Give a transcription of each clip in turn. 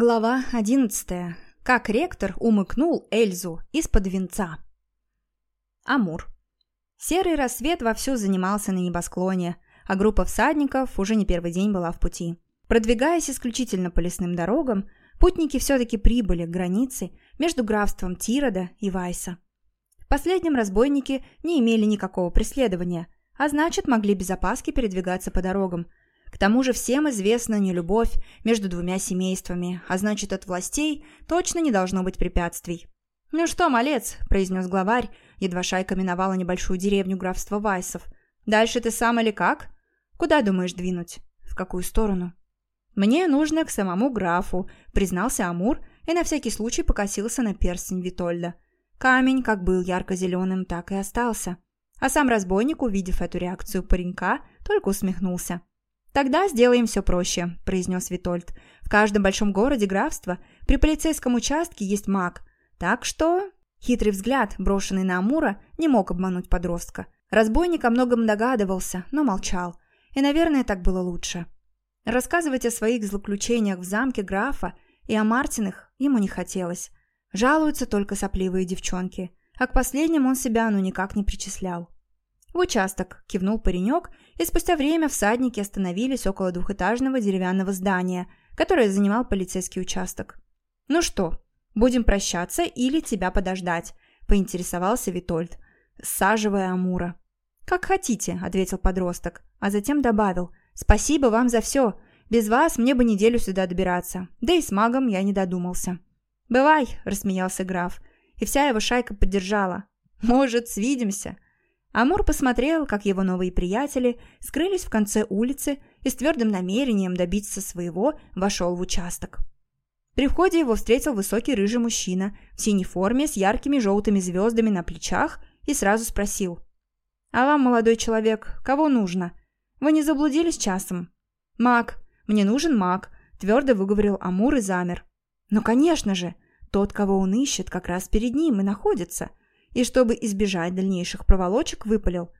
Глава одиннадцатая. Как ректор умыкнул Эльзу из-под венца. Амур. Серый рассвет вовсю занимался на небосклоне, а группа всадников уже не первый день была в пути. Продвигаясь исключительно по лесным дорогам, путники все-таки прибыли к границе между графством Тирода и Вайса. В последнем разбойники не имели никакого преследования, а значит могли без опаски передвигаться по дорогам – к тому же всем известна нелюбовь между двумя семействами, а значит, от властей точно не должно быть препятствий. «Ну что, малец», – произнес главарь, едва шайка миновала небольшую деревню графства Вайсов. «Дальше ты сам или как? Куда думаешь двинуть? В какую сторону?» «Мне нужно к самому графу», – признался Амур и на всякий случай покосился на перстень Витольда. Камень как был ярко-зеленым, так и остался. А сам разбойник, увидев эту реакцию паренька, только усмехнулся. «Тогда сделаем все проще», – произнес Витольд. «В каждом большом городе графства при полицейском участке есть маг. Так что...» Хитрый взгляд, брошенный на Амура, не мог обмануть подростка. Разбойник о многом догадывался, но молчал. И, наверное, так было лучше. Рассказывать о своих злоключениях в замке графа и о Мартинах ему не хотелось. Жалуются только сопливые девчонки. А к последним он себя ну никак не причислял. «В участок», – кивнул паренек, и спустя время всадники остановились около двухэтажного деревянного здания, которое занимал полицейский участок. «Ну что, будем прощаться или тебя подождать?» – поинтересовался Витольд, саживая Амура. «Как хотите», – ответил подросток, а затем добавил. «Спасибо вам за все. Без вас мне бы неделю сюда добираться. Да и с магом я не додумался». «Бывай», – рассмеялся граф, и вся его шайка поддержала. «Может, свидимся?» Амур посмотрел, как его новые приятели скрылись в конце улицы и с твердым намерением добиться своего вошел в участок. При входе его встретил высокий рыжий мужчина в синей форме с яркими желтыми звездами на плечах и сразу спросил. «А вам, молодой человек, кого нужно? Вы не заблудились часом?» «Маг. Мне нужен маг», – твердо выговорил Амур и замер. «Ну, конечно же, тот, кого он ищет, как раз перед ним и находится и, чтобы избежать дальнейших проволочек, выпалил.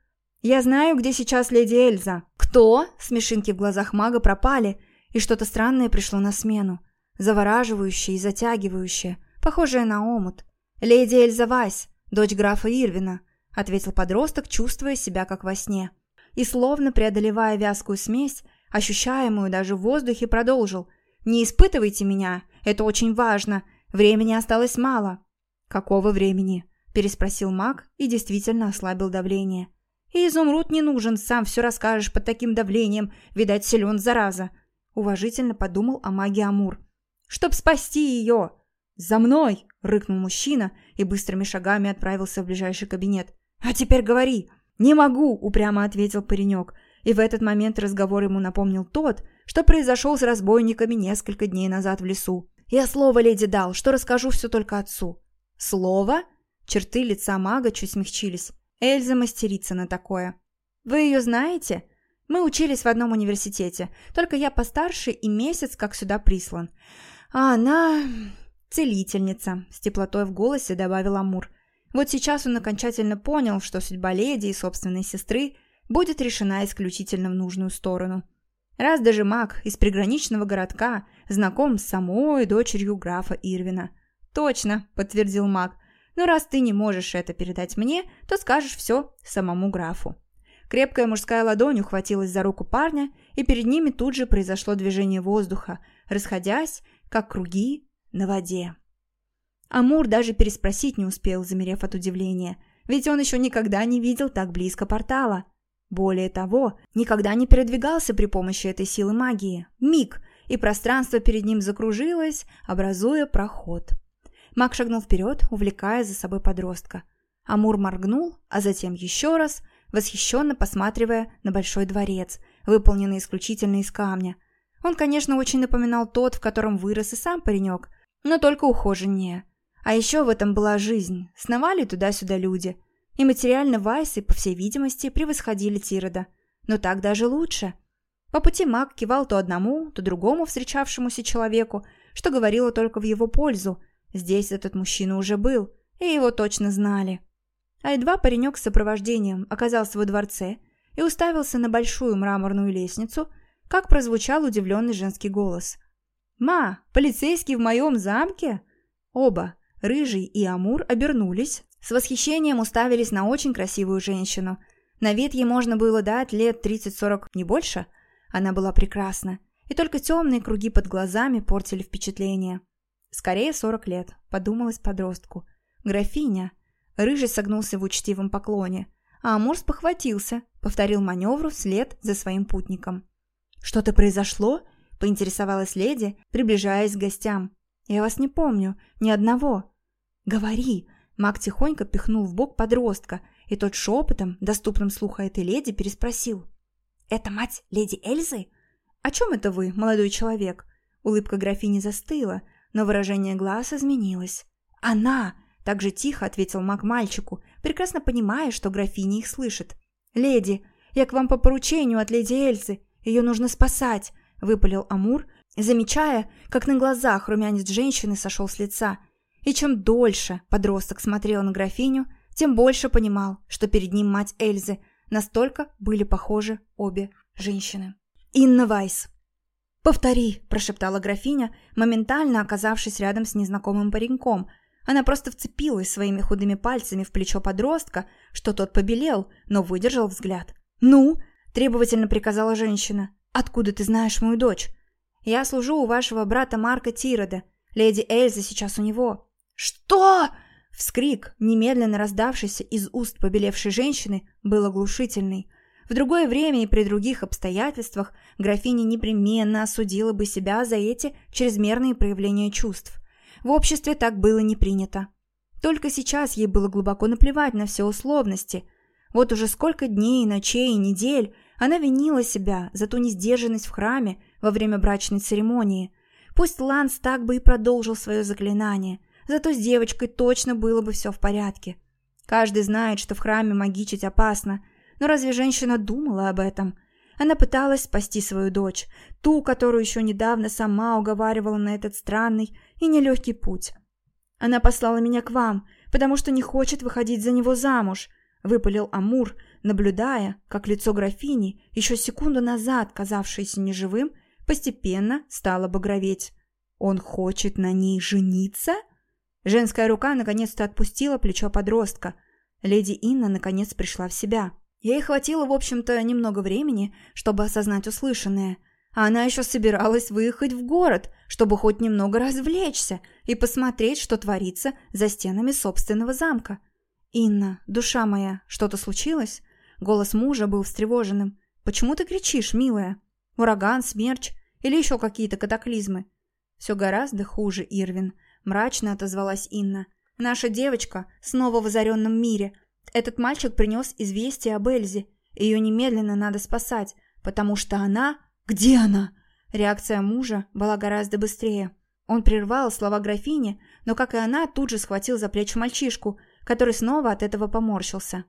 «Я знаю, где сейчас леди Эльза». «Кто?» – смешинки в глазах мага пропали, и что-то странное пришло на смену. Завораживающее и затягивающее, похожее на омут. «Леди Эльза Вайс, дочь графа Ирвина», – ответил подросток, чувствуя себя как во сне. И, словно преодолевая вязкую смесь, ощущаемую даже в воздухе, продолжил. «Не испытывайте меня, это очень важно, времени осталось мало». «Какого времени?» – переспросил маг и действительно ослабил давление. «И изумруд не нужен, сам все расскажешь под таким давлением, видать, силен зараза», – уважительно подумал о маге Амур. «Чтоб спасти ее!» «За мной!» – рыкнул мужчина и быстрыми шагами отправился в ближайший кабинет. «А теперь говори!» «Не могу!» – упрямо ответил паренек. И в этот момент разговор ему напомнил тот, что произошел с разбойниками несколько дней назад в лесу. «Я слово леди дал, что расскажу все только отцу». «Слово?» Черты лица мага чуть смягчились. Эльза мастерица на такое. «Вы ее знаете?» «Мы учились в одном университете, только я постарше и месяц как сюда прислан. А она... целительница», — с теплотой в голосе добавил Амур. Вот сейчас он окончательно понял, что судьба леди и собственной сестры будет решена исключительно в нужную сторону. Раз даже маг из приграничного городка знаком с самой дочерью графа Ирвина. «Точно», — подтвердил маг, — но раз ты не можешь это передать мне, то скажешь все самому графу». Крепкая мужская ладонь ухватилась за руку парня, и перед ними тут же произошло движение воздуха, расходясь, как круги на воде. Амур даже переспросить не успел, замерев от удивления, ведь он еще никогда не видел так близко портала. Более того, никогда не передвигался при помощи этой силы магии. Миг, и пространство перед ним закружилось, образуя проход. Маг шагнул вперед, увлекая за собой подростка. Амур моргнул, а затем еще раз, восхищенно посматривая на большой дворец, выполненный исключительно из камня. Он, конечно, очень напоминал тот, в котором вырос и сам паренек, но только ухоженнее. А еще в этом была жизнь, сновали туда-сюда люди. И материально Вайсы, по всей видимости, превосходили Тирода. Но так даже лучше. По пути маг кивал то одному, то другому встречавшемуся человеку, что говорило только в его пользу – Здесь этот мужчина уже был, и его точно знали. А едва паренек с сопровождением оказался во дворце и уставился на большую мраморную лестницу, как прозвучал удивленный женский голос. «Ма, полицейский в моем замке?» Оба, Рыжий и Амур, обернулись, с восхищением уставились на очень красивую женщину. На вид ей можно было дать лет 30-40, не больше. Она была прекрасна, и только темные круги под глазами портили впечатление. «Скорее 40 лет», — подумалось подростку. «Графиня». Рыжий согнулся в учтивом поклоне, а Амур спохватился, повторил маневр вслед за своим путником. «Что-то произошло?» – поинтересовалась леди, приближаясь к гостям. «Я вас не помню, ни одного». «Говори!» – маг тихонько пихнул в бок подростка, и тот шепотом, доступным слуху этой леди, переспросил. «Это мать леди Эльзы?» «О чем это вы, молодой человек?» Улыбка графини застыла, но выражение глаз изменилось. «Она!» – так же тихо ответил маг мальчику, прекрасно понимая, что графиня их слышит. «Леди, я к вам по поручению от леди Эльзы. Ее нужно спасать!» – выпалил Амур, замечая, как на глазах румянец женщины сошел с лица. И чем дольше подросток смотрел на графиню, тем больше понимал, что перед ним мать Эльзы. Настолько были похожи обе женщины. Инна Вайс. «Повтори», – прошептала графиня, моментально оказавшись рядом с незнакомым пареньком. Она просто вцепилась своими худыми пальцами в плечо подростка, что тот побелел, но выдержал взгляд. «Ну?» – требовательно приказала женщина. «Откуда ты знаешь мою дочь?» «Я служу у вашего брата Марка Тирода. Леди Эльза сейчас у него». «Что?» Вскрик, немедленно раздавшийся из уст побелевшей женщины, был оглушительный. В другое время и при других обстоятельствах графиня непременно осудила бы себя за эти чрезмерные проявления чувств. В обществе так было не принято. Только сейчас ей было глубоко наплевать на все условности. Вот уже сколько дней, ночей и недель она винила себя за ту несдержанность в храме во время брачной церемонии. Пусть Ланс так бы и продолжил свое заклинание, зато с девочкой точно было бы все в порядке. Каждый знает, что в храме магичить опасно – но разве женщина думала об этом? Она пыталась спасти свою дочь, ту, которую еще недавно сама уговаривала на этот странный и нелегкий путь. Она послала меня к вам, потому что не хочет выходить за него замуж, выпалил Амур, наблюдая, как лицо графини, еще секунду назад казавшееся неживым, постепенно стало багроветь. Он хочет на ней жениться? Женская рука наконец-то отпустила плечо подростка. Леди Инна наконец пришла в себя. Ей хватило, в общем-то, немного времени, чтобы осознать услышанное. А она еще собиралась выехать в город, чтобы хоть немного развлечься и посмотреть, что творится за стенами собственного замка. «Инна, душа моя, что-то случилось?» Голос мужа был встревоженным. «Почему ты кричишь, милая? Ураган, смерч или еще какие-то катаклизмы?» «Все гораздо хуже, Ирвин», – мрачно отозвалась Инна. «Наша девочка снова в озаренном мире – этот мальчик принес известие об Эльзе. Ее немедленно надо спасать, потому что она... Где она? Реакция мужа была гораздо быстрее. Он прервал слова графини, но, как и она, тут же схватил за плечи мальчишку, который снова от этого поморщился.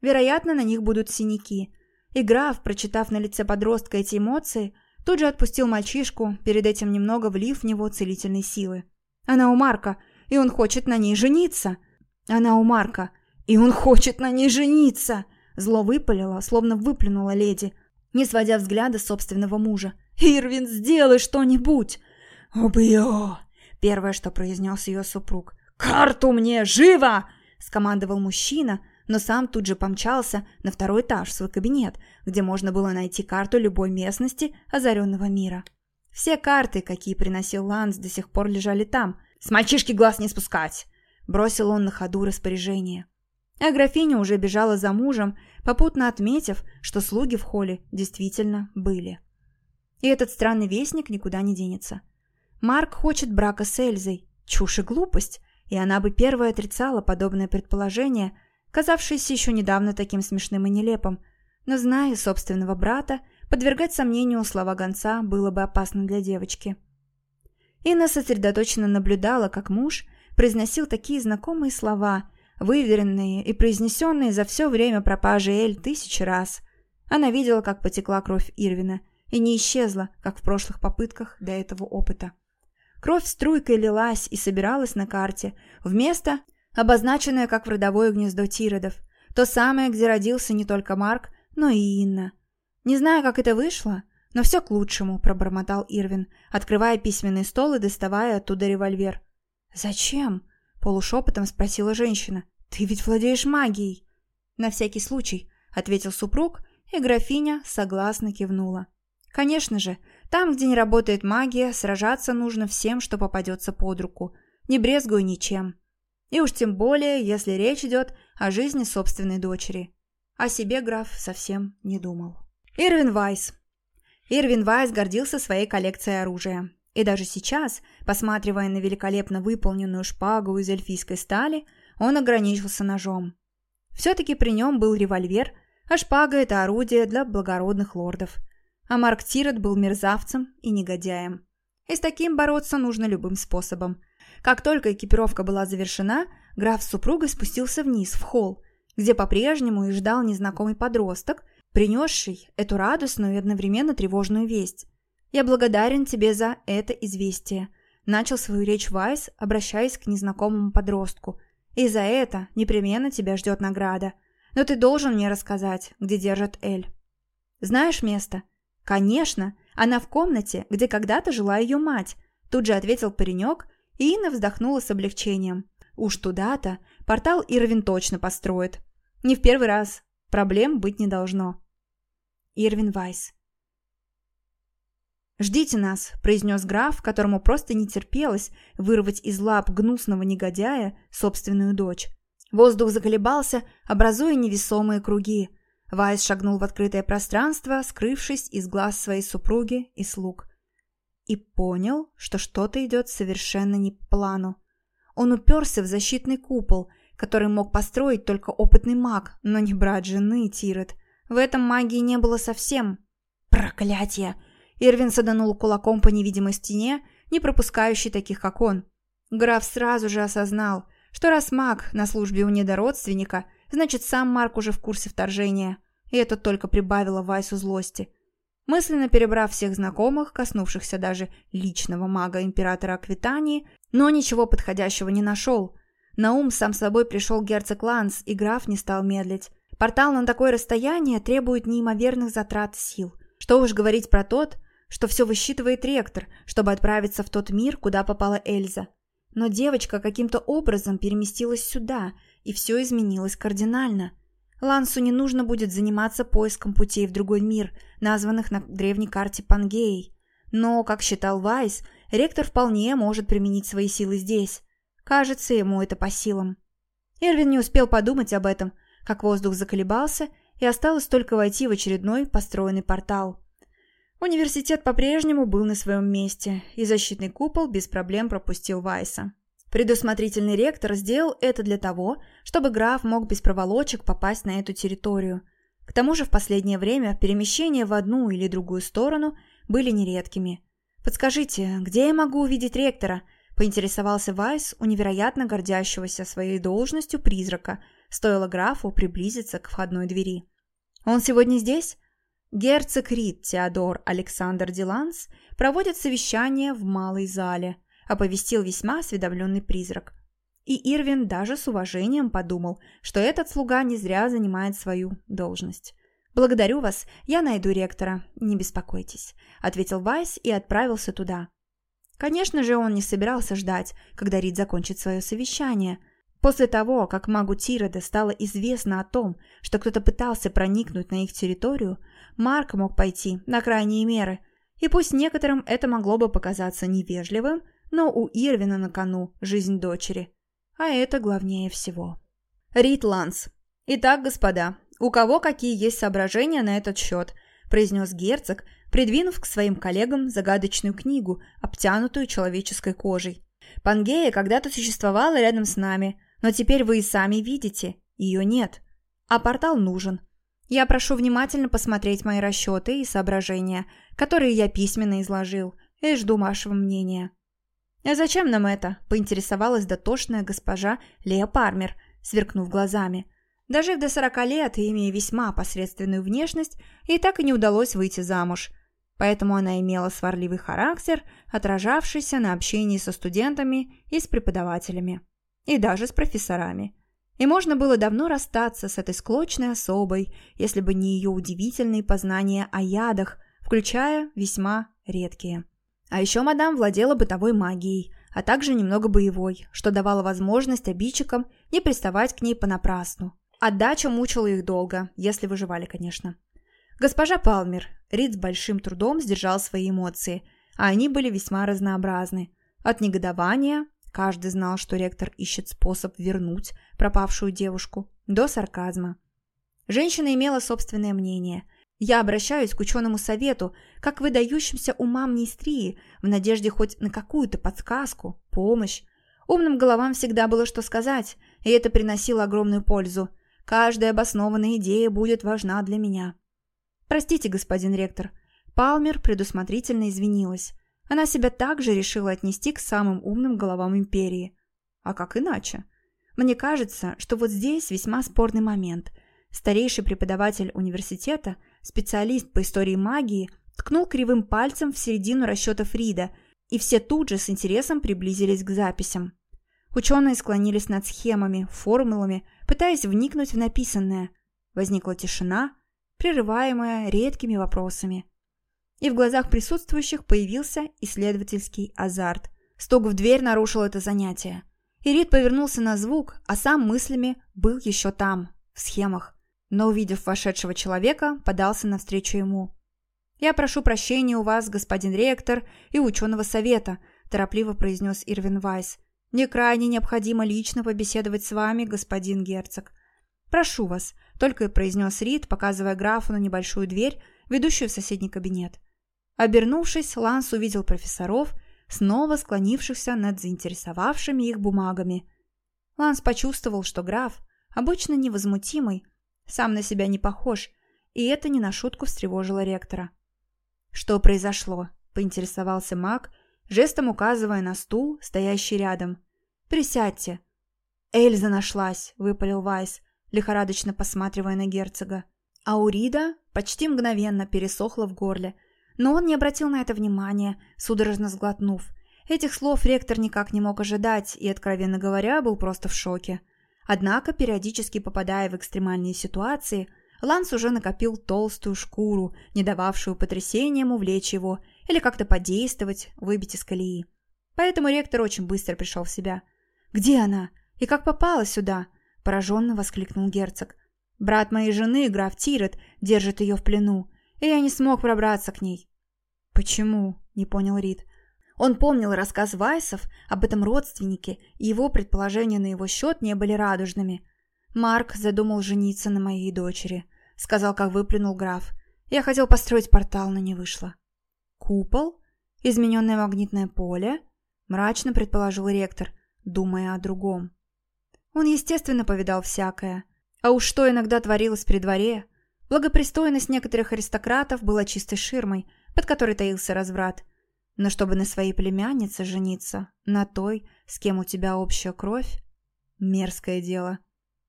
Вероятно, на них будут синяки. И граф, прочитав на лице подростка эти эмоции, тут же отпустил мальчишку, перед этим немного влив в него целительной силы. Она у Марка, и он хочет на ней жениться. Она у Марка, «И он хочет на ней жениться!» Зло выпалило, словно выплюнула леди, не сводя взгляда собственного мужа. «Ирвин, сделай что-нибудь!» «Убью!» Первое, что произнес ее супруг. «Карту мне! Живо!» Скомандовал мужчина, но сам тут же помчался на второй этаж в свой кабинет, где можно было найти карту любой местности озаренного мира. Все карты, какие приносил Ланс, до сих пор лежали там. «С мальчишки глаз не спускать!» Бросил он на ходу распоряжение. А графиня уже бежала за мужем, попутно отметив, что слуги в холле действительно были. И этот странный вестник никуда не денется. Марк хочет брака с Эльзой. Чушь и глупость. И она бы первая отрицала подобное предположение, казавшееся еще недавно таким смешным и нелепым. Но, зная собственного брата, подвергать сомнению слова гонца было бы опасно для девочки. Инна сосредоточенно наблюдала, как муж произносил такие знакомые слова – выверенные и произнесенные за все время пропажи Эль тысячи раз. Она видела, как потекла кровь Ирвина, и не исчезла, как в прошлых попытках до этого опыта. Кровь струйкой лилась и собиралась на карте, в место, обозначенное как в родовое гнездо Тиродов, то самое, где родился не только Марк, но и Инна. Не знаю, как это вышло, «Но все к лучшему», – пробормотал Ирвин, открывая письменный стол и доставая оттуда револьвер. «Зачем?» – полушепотом спросила женщина. «Ты ведь владеешь магией». «На всякий случай», – ответил супруг, и графиня согласно кивнула. «Конечно же, там, где не работает магия, сражаться нужно всем, что попадется под руку. Не брезгую ничем. И уж тем более, если речь идет о жизни собственной дочери. О себе граф совсем не думал. Ирвин Вайс. Ирвин Вайс гордился своей коллекцией оружия. И даже сейчас, посматривая на великолепно выполненную шпагу из эльфийской стали, он ограничился ножом. Все-таки при нем был револьвер, а шпага – это орудие для благородных лордов. А Марк Тирет был мерзавцем и негодяем. И с таким бороться нужно любым способом. Как только экипировка была завершена, граф с супругой спустился вниз, в холл, где по-прежнему и ждал незнакомый подросток, принесший эту радостную и одновременно тревожную весть. «Я благодарен тебе за это известие», – начал свою речь Вайс, обращаясь к незнакомому подростку. «И за это непременно тебя ждет награда. Но ты должен мне рассказать, где держат Эль». «Знаешь место?» «Конечно, она в комнате, где когда-то жила ее мать», – тут же ответил паренек, и Инна вздохнула с облегчением. «Уж туда-то портал Ирвин точно построит. Не в первый раз. Проблем быть не должно». Ирвин Вайс. «Ждите нас», – произнес граф, которому просто не терпелось вырвать из лап гнусного негодяя собственную дочь. Воздух заколебался, образуя невесомые круги. Вайс шагнул в открытое пространство, скрывшись из глаз своей супруги и слуг. И понял, что что-то идет совершенно не по плану. Он уперся в защитный купол, который мог построить только опытный маг, но не брат жены Тирет – в этом магии не было совсем. Проклятие! Ирвин саданул кулаком по невидимой стене, не пропускающей таких, как он. Граф сразу же осознал, что раз маг на службе у недородственника, значит, сам Марк уже в курсе вторжения. И это только прибавило Вайсу злости. Мысленно перебрав всех знакомых, коснувшихся даже личного мага императора Аквитании, но ничего подходящего не нашел. На ум сам собой пришел герцог Ланс, и граф не стал медлить. Портал на такое расстояние требует неимоверных затрат сил. Что уж говорить про тот, что все высчитывает ректор, чтобы отправиться в тот мир, куда попала Эльза. Но девочка каким-то образом переместилась сюда, и все изменилось кардинально. Лансу не нужно будет заниматься поиском путей в другой мир, названных на древней карте Пангеей. Но, как считал Вайс, ректор вполне может применить свои силы здесь. Кажется, ему это по силам. Эрвин не успел подумать об этом – как воздух заколебался, и осталось только войти в очередной построенный портал. Университет по-прежнему был на своем месте, и защитный купол без проблем пропустил Вайса. Предусмотрительный ректор сделал это для того, чтобы граф мог без проволочек попасть на эту территорию. К тому же в последнее время перемещения в одну или другую сторону были нередкими. «Подскажите, где я могу увидеть ректора?» – поинтересовался Вайс у невероятно гордящегося своей должностью призрака – Стоило графу приблизиться к входной двери. «Он сегодня здесь?» Герцог Рид Теодор Александр Диланс проводит совещание в малой зале, оповестил весьма осведомленный призрак. И Ирвин даже с уважением подумал, что этот слуга не зря занимает свою должность. «Благодарю вас, я найду ректора, не беспокойтесь», – ответил Вайс и отправился туда. Конечно же, он не собирался ждать, когда Рид закончит свое совещание – После того, как магу Тирода стало известно о том, что кто-то пытался проникнуть на их территорию, Марк мог пойти на крайние меры. И пусть некоторым это могло бы показаться невежливым, но у Ирвина на кону жизнь дочери. А это главнее всего. Рид Ланс. «Итак, господа, у кого какие есть соображения на этот счет?» произнес герцог, придвинув к своим коллегам загадочную книгу, обтянутую человеческой кожей. «Пангея когда-то существовала рядом с нами, но теперь вы и сами видите, ее нет. А портал нужен. Я прошу внимательно посмотреть мои расчеты и соображения, которые я письменно изложил, и жду вашего мнения. «А зачем нам это?» – поинтересовалась дотошная госпожа Лея Пармер, сверкнув глазами. Дожив до сорока лет и имея весьма посредственную внешность, ей так и не удалось выйти замуж. Поэтому она имела сварливый характер, отражавшийся на общении со студентами и с преподавателями и даже с профессорами. И можно было давно расстаться с этой склочной особой, если бы не ее удивительные познания о ядах, включая весьма редкие. А еще мадам владела бытовой магией, а также немного боевой, что давало возможность обидчикам не приставать к ней понапрасну. Отдача мучила их долго, если выживали, конечно. Госпожа Палмер, Рид с большим трудом сдержал свои эмоции, а они были весьма разнообразны. От негодования, каждый знал, что ректор ищет способ вернуть пропавшую девушку, до сарказма. Женщина имела собственное мнение – я обращаюсь к ученому совету, как выдающимся умам Нейстрии, в надежде хоть на какую-то подсказку, помощь. Умным головам всегда было что сказать, и это приносило огромную пользу. Каждая обоснованная идея будет важна для меня. Простите, господин ректор. Палмер предусмотрительно извинилась. Она себя также решила отнести к самым умным головам империи. А как иначе? Мне кажется, что вот здесь весьма спорный момент. Старейший преподаватель университета – Специалист по истории магии ткнул кривым пальцем в середину расчета Фрида, и все тут же с интересом приблизились к записям. Ученые склонились над схемами, формулами, пытаясь вникнуть в написанное. Возникла тишина, прерываемая редкими вопросами. И в глазах присутствующих появился исследовательский азарт. Стук в дверь нарушил это занятие. Ирит повернулся на звук, а сам мыслями был еще там, в схемах но, увидев вошедшего человека, подался навстречу ему. «Я прошу прощения у вас, господин ректор, и ученого совета», торопливо произнес Ирвин Вайс. «Мне крайне необходимо лично побеседовать с вами, господин герцог». «Прошу вас», — только и произнес Рид, показывая графу на небольшую дверь, ведущую в соседний кабинет. Обернувшись, Ланс увидел профессоров, снова склонившихся над заинтересовавшими их бумагами. Ланс почувствовал, что граф, обычно невозмутимый, сам на себя не похож, и это не на шутку встревожило ректора. «Что произошло?» – поинтересовался маг, жестом указывая на стул, стоящий рядом. «Присядьте». «Эльза нашлась», – выпалил Вайс, лихорадочно посматривая на герцога. А у Рида почти мгновенно пересохло в горле, но он не обратил на это внимания, судорожно сглотнув. Этих слов ректор никак не мог ожидать и, откровенно говоря, был просто в шоке. Однако, периодически попадая в экстремальные ситуации, Ланс уже накопил толстую шкуру, не дававшую потрясениям увлечь его или как-то подействовать, выбить из колеи. Поэтому ректор очень быстро пришел в себя. «Где она? И как попала сюда?» – пораженно воскликнул герцог. «Брат моей жены, граф Тирет, держит ее в плену, и я не смог пробраться к ней». «Почему?» – не понял Рид. Он помнил рассказ Вайсов об этом родственнике, и его предположения на его счет не были радужными. «Марк задумал жениться на моей дочери», — сказал, как выплюнул граф. «Я хотел построить портал, но не вышло». «Купол? Измененное магнитное поле?» — мрачно предположил ректор, думая о другом. Он, естественно, повидал всякое. А уж что иногда творилось при дворе. Благопристойность некоторых аристократов была чистой ширмой, под которой таился разврат — но чтобы на своей племяннице жениться, на той, с кем у тебя общая кровь, мерзкое дело.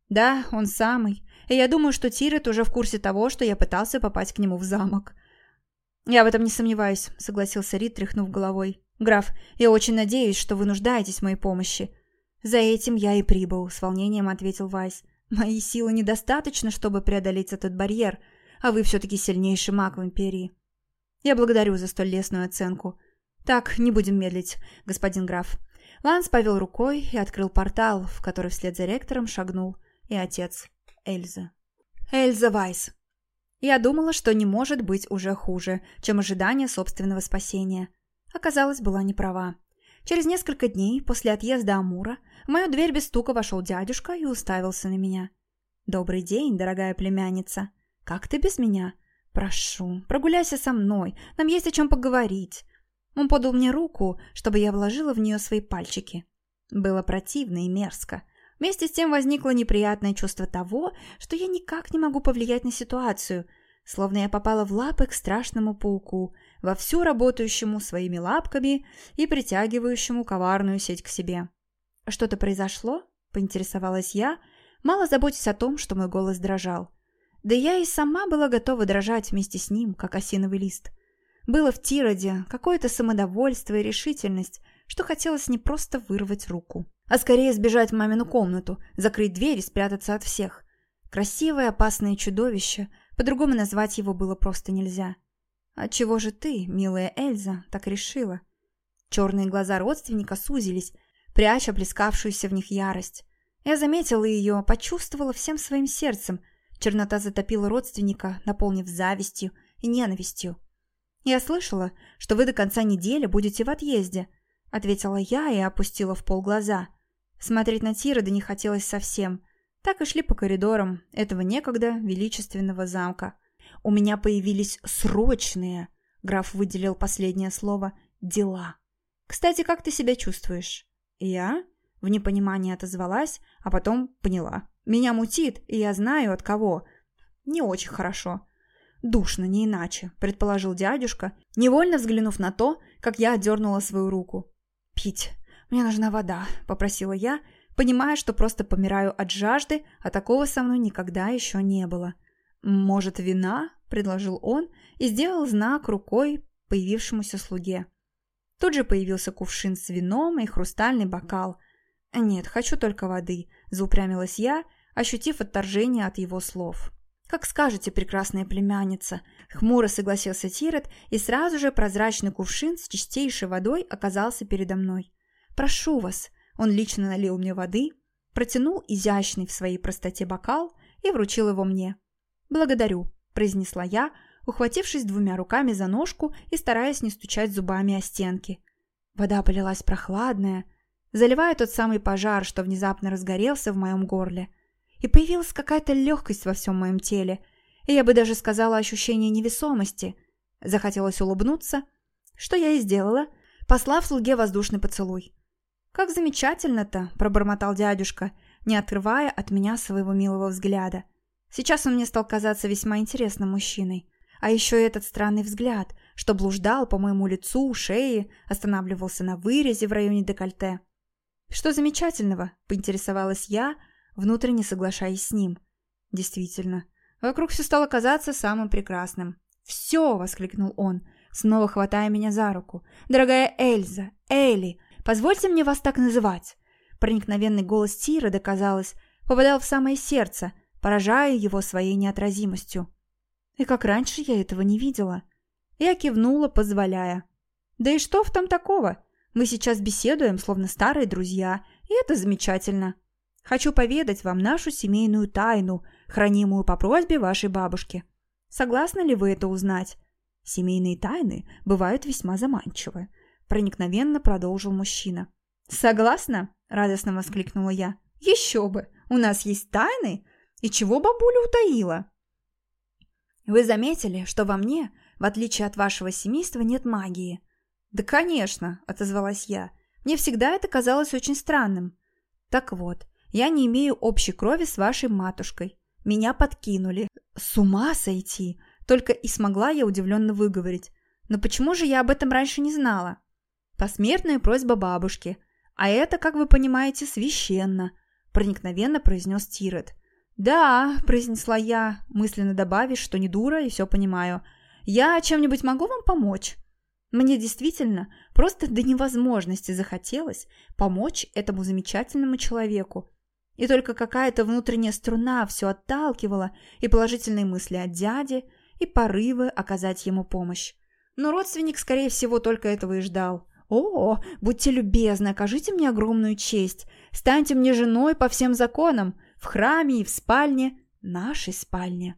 Да, он самый. И я думаю, что Тирет уже в курсе того, что я пытался попасть к нему в замок. Я в этом не сомневаюсь, согласился Рид, тряхнув головой. Граф, я очень надеюсь, что вы нуждаетесь в моей помощи. За этим я и прибыл, с волнением ответил Вайс. Мои силы недостаточно, чтобы преодолеть этот барьер, а вы все-таки сильнейший маг в Империи. Я благодарю за столь лестную оценку. «Так, не будем медлить, господин граф». Ланс повел рукой и открыл портал, в который вслед за ректором шагнул и отец Эльзы. Эльза Вайс. Я думала, что не может быть уже хуже, чем ожидание собственного спасения. Оказалось, была не права. Через несколько дней после отъезда Амура в мою дверь без стука вошел дядюшка и уставился на меня. «Добрый день, дорогая племянница. Как ты без меня? Прошу, прогуляйся со мной, нам есть о чем поговорить». Он подал мне руку, чтобы я вложила в нее свои пальчики. Было противно и мерзко. Вместе с тем возникло неприятное чувство того, что я никак не могу повлиять на ситуацию, словно я попала в лапы к страшному пауку, вовсю работающему своими лапками и притягивающему коварную сеть к себе. «Что-то произошло?» – поинтересовалась я, мало заботясь о том, что мой голос дрожал. Да я и сама была готова дрожать вместе с ним, как осиновый лист. Было в Тироде какое-то самодовольство и решительность, что хотелось не просто вырвать руку, а скорее сбежать в мамину комнату, закрыть дверь и спрятаться от всех. Красивое опасное чудовище, по-другому назвать его было просто нельзя. «Отчего же ты, милая Эльза, так решила?» Черные глаза родственника сузились, пряча плескавшуюся в них ярость. Я заметила ее, почувствовала всем своим сердцем. Чернота затопила родственника, наполнив завистью и ненавистью. «Я слышала, что вы до конца недели будете в отъезде», — ответила я и опустила в пол глаза. Смотреть на Тирода не хотелось совсем. Так и шли по коридорам этого некогда величественного замка. У меня появились срочные, граф выделил последнее слово, дела. Кстати, как ты себя чувствуешь? Я? В непонимании отозвалась, а потом поняла. Меня мутит, и я знаю от кого. Не очень хорошо. Душно, не иначе, предположил дядюшка, невольно взглянув на то, как я отдернула свою руку. Пить. Мне нужна вода, попросила я, понимая, что просто помираю от жажды, а такого со мной никогда еще не было. «Может, вина?» – предложил он и сделал знак рукой появившемуся слуге. Тут же появился кувшин с вином и хрустальный бокал. «Нет, хочу только воды», – заупрямилась я, ощутив отторжение от его слов. «Как скажете, прекрасная племянница», – хмуро согласился Тирет, и сразу же прозрачный кувшин с чистейшей водой оказался передо мной. «Прошу вас», – он лично налил мне воды, протянул изящный в своей простоте бокал и вручил его мне. «Благодарю», – произнесла я, ухватившись двумя руками за ножку и стараясь не стучать зубами о стенки. Вода полилась прохладная, заливая тот самый пожар, что внезапно разгорелся в моем горле. И появилась какая-то легкость во всем моем теле, и я бы даже сказала ощущение невесомости. Захотелось улыбнуться, что я и сделала, послав слуге воздушный поцелуй. «Как замечательно-то!» – пробормотал дядюшка, не отрывая от меня своего милого взгляда. Сейчас он мне стал казаться весьма интересным мужчиной. А еще этот странный взгляд, что блуждал по моему лицу, шее, останавливался на вырезе в районе декольте. «Что замечательного?» – поинтересовалась я, внутренне соглашаясь с ним. «Действительно, вокруг все стало казаться самым прекрасным». «Все!» – воскликнул он, снова хватая меня за руку. «Дорогая Эльза, Элли, позвольте мне вас так называть!» Проникновенный голос Тира, доказалось, попадал в самое сердце, поражая его своей неотразимостью. И как раньше я этого не видела. Я кивнула, позволяя. Да и что в том такого? Мы сейчас беседуем, словно старые друзья, и это замечательно. Хочу поведать вам нашу семейную тайну, хранимую по просьбе вашей бабушки. Согласны ли вы это узнать? Семейные тайны бывают весьма заманчивы. Проникновенно продолжил мужчина. «Согласна?» – радостно воскликнула я. «Еще бы! У нас есть тайны? И чего бабуля утаила?» Вы заметили, что во мне, в отличие от вашего семейства, нет магии? Да, конечно, отозвалась я. Мне всегда это казалось очень странным. Так вот, я не имею общей крови с вашей матушкой. Меня подкинули. С ума сойти! Только и смогла я удивленно выговорить. Но почему же я об этом раньше не знала? Посмертная просьба бабушки. А это, как вы понимаете, священно, проникновенно произнес Тирет. «Да», – произнесла я, мысленно добавив, что не дура и все понимаю. «Я чем-нибудь могу вам помочь?» Мне действительно просто до невозможности захотелось помочь этому замечательному человеку. И только какая-то внутренняя струна все отталкивала и положительные мысли от дяди, и порывы оказать ему помощь. Но родственник, скорее всего, только этого и ждал. «О, будьте любезны, окажите мне огромную честь. Станьте мне женой по всем законам храме и в спальне, нашей спальне.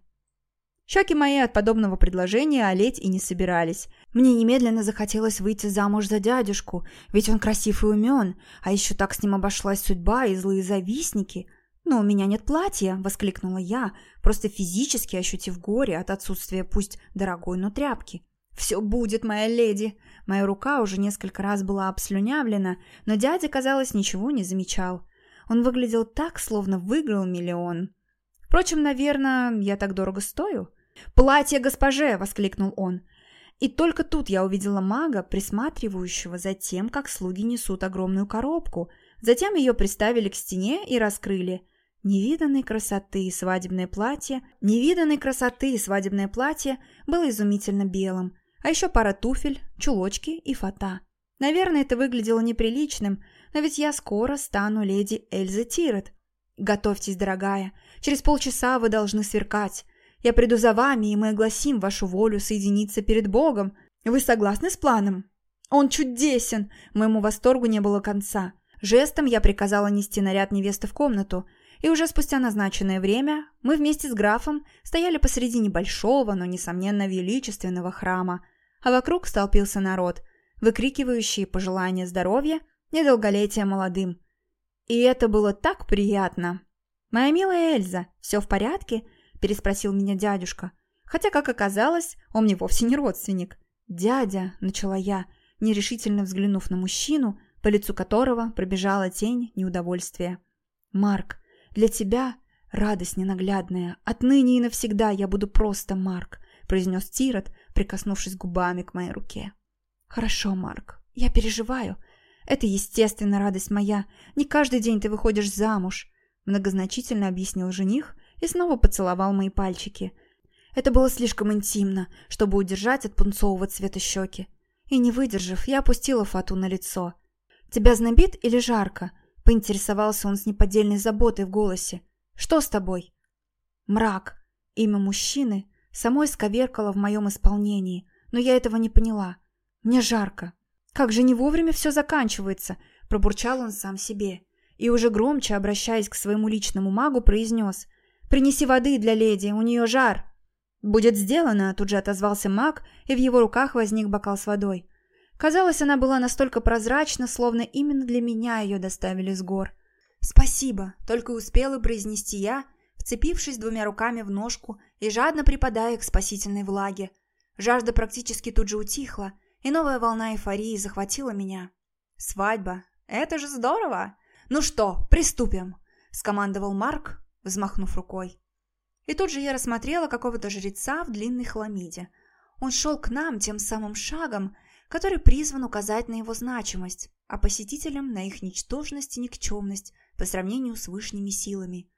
Щеки мои от подобного предложения олеть и не собирались. Мне немедленно захотелось выйти замуж за дядюшку, ведь он красив и умен, а еще так с ним обошлась судьба и злые завистники. «Но у меня нет платья!» – воскликнула я, просто физически ощутив горе от отсутствия пусть дорогой, но тряпки. «Все будет, моя леди!» Моя рука уже несколько раз была обслюнявлена, но дядя, казалось, ничего не замечал. Он выглядел так, словно выиграл миллион. Впрочем, наверное, я так дорого стою. «Платье госпоже!» – воскликнул он. И только тут я увидела мага, присматривающего за тем, как слуги несут огромную коробку. Затем ее приставили к стене и раскрыли. Невиданной красоты свадебное платье, невиданной красоты свадебное платье было изумительно белым, а еще пара туфель, чулочки и фата. Наверное, это выглядело неприличным, но ведь я скоро стану леди Эльза Тирет. Готовьтесь, дорогая, через полчаса вы должны сверкать. Я приду за вами, и мы огласим вашу волю соединиться перед Богом. Вы согласны с планом?» «Он чудесен!» Моему восторгу не было конца. Жестом я приказала нести наряд невесты в комнату, и уже спустя назначенное время мы вместе с графом стояли посреди небольшого, но, несомненно, величественного храма, а вокруг столпился народ, выкрикивающий пожелания здоровья и молодым. И это было так приятно. «Моя милая Эльза, все в порядке?» – переспросил меня дядюшка. Хотя, как оказалось, он мне вовсе не родственник. «Дядя», – начала я, нерешительно взглянув на мужчину, по лицу которого пробежала тень неудовольствия. «Марк, для тебя радость ненаглядная. Отныне и навсегда я буду просто Марк», – произнес Тирот, прикоснувшись губами к моей руке. «Хорошо, Марк, я переживаю. Это, естественно, радость моя. Не каждый день ты выходишь замуж», – многозначительно объяснил жених и снова поцеловал мои пальчики. Это было слишком интимно, чтобы удержать от пунцового цвета щеки. И не выдержав, я опустила фату на лицо. «Тебя знобит или жарко?» – поинтересовался он с неподдельной заботой в голосе. «Что с тобой?» «Мрак». Имя мужчины самой сковеркало в моем исполнении, но я этого не поняла. «Мне жарко». «Как же не вовремя все заканчивается?» – пробурчал он сам себе. И уже громче, обращаясь к своему личному магу, произнес «Принеси воды для леди, у нее жар». «Будет сделано», – тут же отозвался маг, и в его руках возник бокал с водой. Казалось, она была настолько прозрачна, словно именно для меня ее доставили с гор. «Спасибо», – только успела произнести я, вцепившись двумя руками в ножку и жадно припадая к спасительной влаге. Жажда практически тут же утихла, и новая волна эйфории захватила меня. «Свадьба! Это же здорово! Ну что, приступим!» – скомандовал Марк, взмахнув рукой. И тут же я рассмотрела какого-то жреца в длинной хламиде. Он шел к нам тем самым шагом, который призван указать на его значимость, а посетителям на их ничтожность и никчемность по сравнению с высшими силами.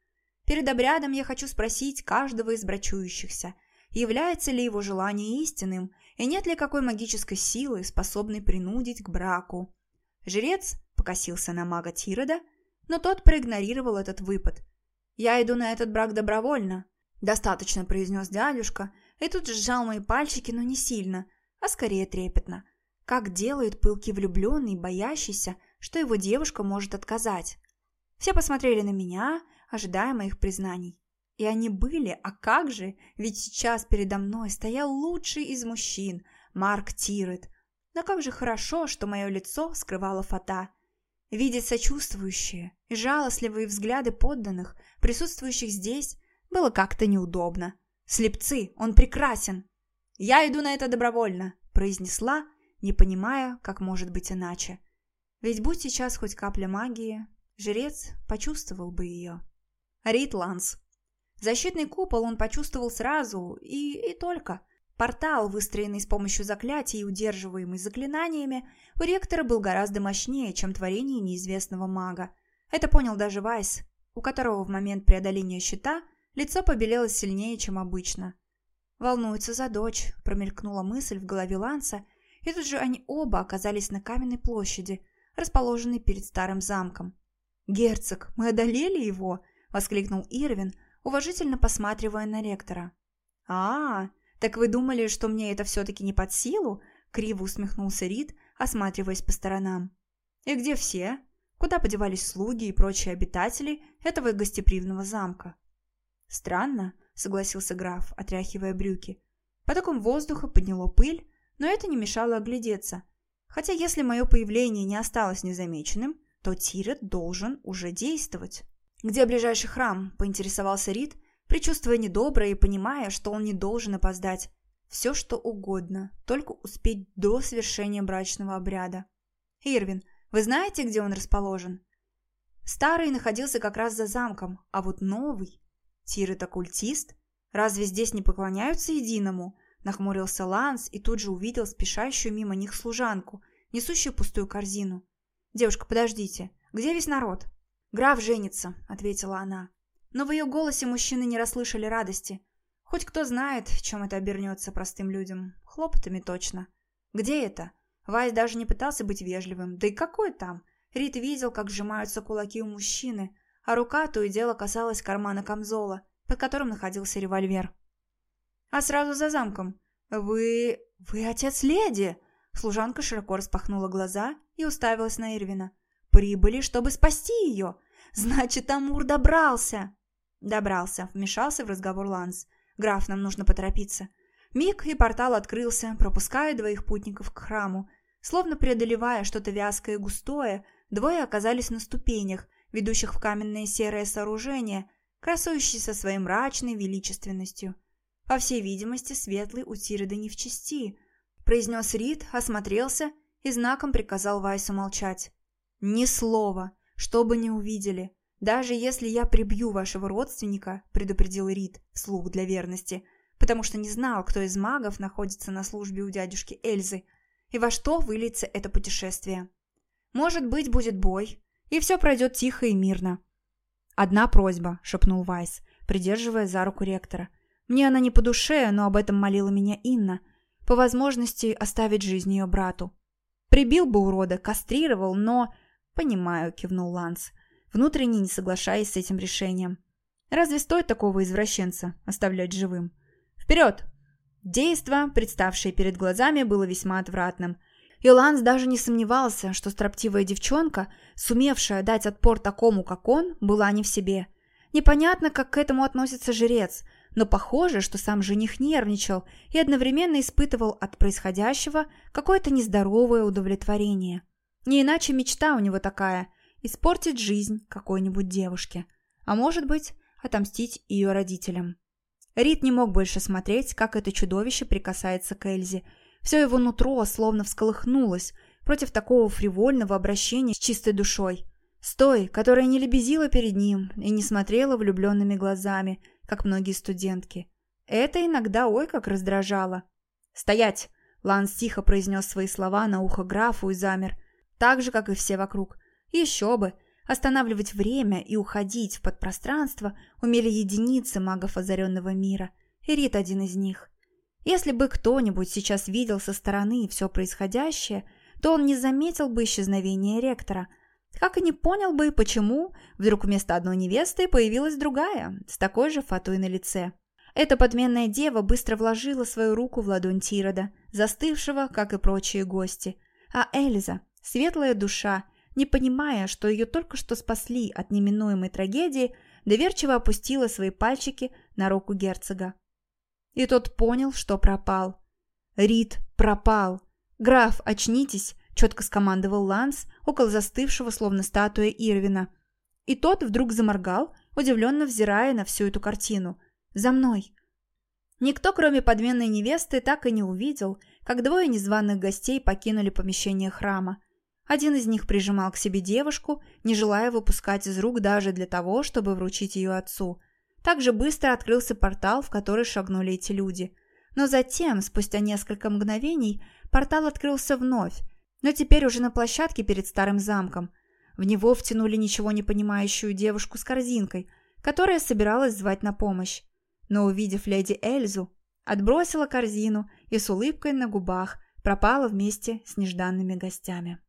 Перед обрядом я хочу спросить каждого из брачующихся, является ли его желание истинным и нет ли какой магической силы, способной принудить к браку. Жрец покосился на мага Тирода, но тот проигнорировал этот выпад. «Я иду на этот брак добровольно», «Достаточно», – произнес дядюшка, и тут сжал мои пальчики, но не сильно, а скорее трепетно. Как делает пылкий влюбленный, боящийся, что его девушка может отказать. Все посмотрели на меня, ожидая моих признаний. И они были, а как же, ведь сейчас передо мной стоял лучший из мужчин, Марк Тирет. Но как же хорошо, что мое лицо скрывало фата. Видеть сочувствующие и жалостливые взгляды подданных, присутствующих здесь, было как-то неудобно. «Слепцы, он прекрасен!» «Я иду на это добровольно», – произнесла, не понимая, как может быть иначе. Ведь будь сейчас хоть капля магии, жрец почувствовал бы ее. Рит Ланс. Защитный купол он почувствовал сразу, и, и только. Портал, выстроенный с помощью заклятий и удерживаемый заклинаниями, у ректора был гораздо мощнее, чем творение неизвестного мага. Это понял даже Вайс, у которого в момент преодоления щита Лицо побелело сильнее, чем обычно. «Волнуется за дочь», – промелькнула мысль в голове Ланса, и тут же они оба оказались на каменной площади, расположенной перед старым замком. «Герцог, мы одолели его!» – воскликнул Ирвин, уважительно посматривая на ректора. «А, так вы думали, что мне это все-таки не под силу?» – криво усмехнулся Рид, осматриваясь по сторонам. «И где все? Куда подевались слуги и прочие обитатели этого гостеприимного замка?» «Странно», — согласился граф, отряхивая брюки. Потоком воздуха подняло пыль, но это не мешало оглядеться. Хотя если мое появление не осталось незамеченным, то Тирет должен уже действовать. «Где ближайший храм?» – поинтересовался Рид, предчувствуя недоброе и понимая, что он не должен опоздать. Все, что угодно, только успеть до совершения брачного обряда. «Ирвин, вы знаете, где он расположен?» Старый находился как раз за замком, а вот новый Тирет оккультист? Разве здесь не поклоняются единому? Нахмурился Ланс и тут же увидел спешащую мимо них служанку, несущую пустую корзину. «Девушка, подождите, где весь народ?» «Граф женится», — ответила она. Но в ее голосе мужчины не расслышали радости. Хоть кто знает, чем это обернется простым людям. Хлопотами точно. «Где это?» Вайс даже не пытался быть вежливым. Да и какой там? Рит видел, как сжимаются кулаки у мужчины, а рука то и дело касалась кармана камзола, под которым находился револьвер. а сразу за замком. Вы... вы отец леди!» Служанка широко распахнула глаза и уставилась на Ирвина. «Прибыли, чтобы спасти ее! Значит, Амур добрался!» «Добрался», — вмешался в разговор Ланс. «Граф, нам нужно поторопиться». Миг и портал открылся, пропуская двоих путников к храму. Словно преодолевая что-то вязкое и густое, двое оказались на ступенях, ведущих в каменное серое сооружение, красующееся своей мрачной величественностью. По всей видимости, светлый у Тирода не в чести, произнес Рид, осмотрелся и знаком приказал Вайсу молчать. «Ни слова, что бы ни увидели. Даже если я прибью вашего родственника», — предупредил Рид вслух для верности, потому что не знал, кто из магов находится на службе у дядюшки Эльзы, и во что выльется это путешествие. «Может быть, будет бой, и все пройдет тихо и мирно». «Одна просьба», — шепнул Вайс, придерживая за руку ректора. «Мне она не по душе, но об этом молила меня Инна. По возможности оставить жизнь ее брату. Прибил бы урода, кастрировал, но...» «Понимаю», — кивнул Ланс, внутренне не соглашаясь с этим решением. «Разве стоит такого извращенца оставлять живым?» «Вперед!» Действо, представшее перед глазами, было весьма отвратным. И Ланс даже не сомневался, что строптивая девчонка, сумевшая дать отпор такому, как он, была не в себе. Непонятно, как к этому относится жрец, но похоже, что сам жених нервничал и одновременно испытывал от происходящего какое-то нездоровое удовлетворение. Не иначе мечта у него такая – испортить жизнь какой-нибудь девушке. А может быть, отомстить ее родителям. Рид не мог больше смотреть, как это чудовище прикасается к Эльзе. Все его нутро словно всколыхнулось против такого фривольного обращения с чистой душой. С той, которая не лебезила перед ним и не смотрела влюбленными глазами, как многие студентки. Это иногда ой как раздражало. «Стоять!» – Ланс тихо произнес свои слова на ухо графу и замер, так же, как и все вокруг. Еще бы! Останавливать время и уходить в подпространство умели единицы магов озаренного мира, и Рит один из них. Если бы кто-нибудь сейчас видел со стороны все происходящее, то он не заметил бы исчезновения ректора, как и не понял бы, почему вдруг вместо одной невесты появилась другая, с такой же фатой на лице. Эта подменная дева быстро вложила свою руку в ладонь Тирода, застывшего, как и прочие гости. А Эльза, светлая душа, не понимая, что ее только что спасли от неминуемой трагедии, доверчиво опустила свои пальчики на руку герцога. И тот понял, что пропал. Рид пропал. «Граф, очнитесь!» – четко скомандовал Ланс около застывшего, словно статуя Ирвина. И тот вдруг заморгал, удивленно взирая на всю эту картину. «За мной!» Никто, кроме подменной невесты, так и не увидел, как двое незваных гостей покинули помещение храма. Один из них прижимал к себе девушку, не желая выпускать из рук даже для того, чтобы вручить ее отцу. Также быстро открылся портал, в который шагнули эти люди. Но затем, спустя несколько мгновений, портал открылся вновь, но теперь уже на площадке перед старым замком. В него втянули ничего не понимающую девушку с корзинкой, которая собиралась звать на помощь. Но, увидев леди Эльзу, отбросила корзину и с улыбкой на губах пропала вместе с нежданными гостями.